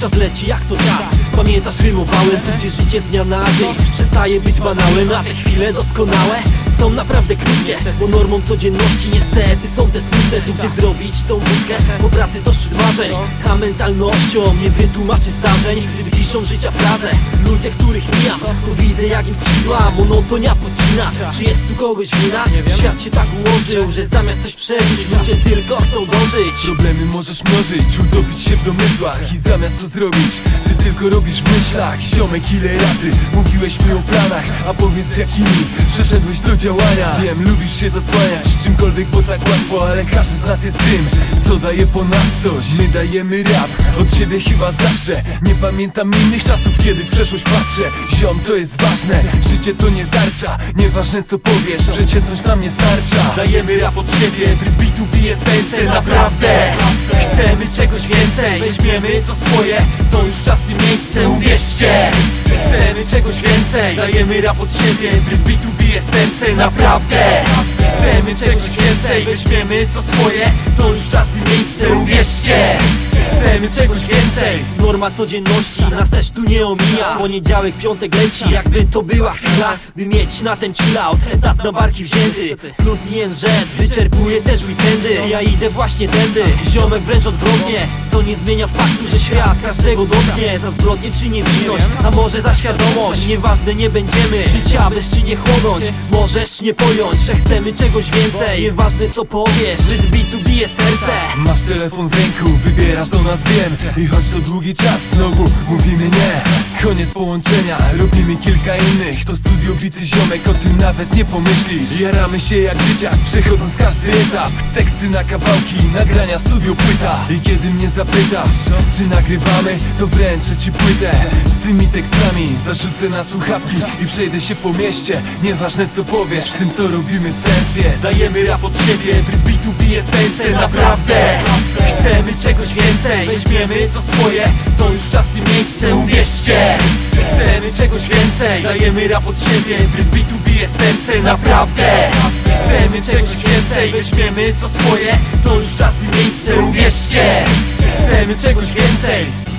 Czas leci jak to czas Pamiętasz rymowałem tu gdzie życie z dnia na dzień Przestaje być banałem, a te chwile doskonałe Są naprawdę krótkie Bo normą codzienności niestety są te smutne. Tu gdzie zrobić tą wódkę Po pracy to szczyt marzeń A mentalnością nie wytłumaczy zdarzeń Piszą życia frazę. Ludzie, których mijam To widzę jak im skrzydła Monotonia podcina Czy jest tu kogoś wina? Świat się tak ułożył, że zamiast coś przeżyć Ludzie tylko chcą dożyć. Problemy możesz mnożyć, utopić się w domysłach I zamiast to zrobić, ty tylko robisz w myślach. Ziomek ile razy mówiłeś mi o planach A powiedz jakimi przeszedłeś do działania. Wiem, lubisz się zasłaniać czymkolwiek, bo tak łatwo Ale każdy z nas jest tym, co daje ponad coś. My dajemy rap, od siebie chyba zawsze. Nie pamiętam innych czasów, kiedy w przeszłość patrzę. Ziom, to jest ważne, życie to nie tarcza. Nieważne co powiesz, przeciętność nam nie starcza. Dajemy rap od siebie, tryb bitu bije serce, naprawdę. Chcemy czegoś więcej, weźmiemy co swoje To już czas i miejsce, uwierzcie Chcemy czegoś więcej, dajemy rap od siebie Tryb bitu bije serce, naprawdę. Chcemy czegoś więcej, weźmiemy co swoje. To już czas i miejsce, uwierzcie. Chcemy czegoś więcej. Norma codzienności nas też tu nie omija. Poniedziałek, piątek leci, jakby to była chwila By mieć na ten chill out, etat na barki wzięty. Plus INZ wyczerpuje też weekendy. Ja idę właśnie tędy, ziomek wręcz odwrotnie Co nie zmienia faktu, że świat każdego dotknie Za zbrodnie czy niewinność, a może za świadomość. Nieważne nie będziemy życia bezczynnie chłonąć. Możesz nie pojąć, że chcemy czegoś więcej. Nieważne co powiesz, rytm bitu bije serce. Masz telefon w ręku, wybierasz do nas wiem. I choć to długi czas, znowu mówimy nie. Koniec połączenia, robimy kilka innych. To studio bity ziomek, o tym nawet nie pomyślisz. Jaramy się jak dzieciak, przechodząc każdy etap. Teksty na kawałki, nagrania studio płyta. I kiedy mnie zapytasz, czy nagrywamy To wręczę ci płytę. Z tymi tekstami zarzucę na słuchawki I przejdę się po mieście. Nieważne co powiesz, w tym co robimy sens jest. Dajemy rap od siebie, tryb bitu bije serce, naprawdę. Chcemy czegoś więcej, weźmiemy co swoje To już czas i miejsce, uwierzcie. Chcemy czegoś więcej, dajemy rap od siebie Tryb bitu bije serce, naprawdę. Chcemy czegoś więcej, weźmiemy co swoje To już czas i miejsce, uwierzcie Chcemy czegoś więcej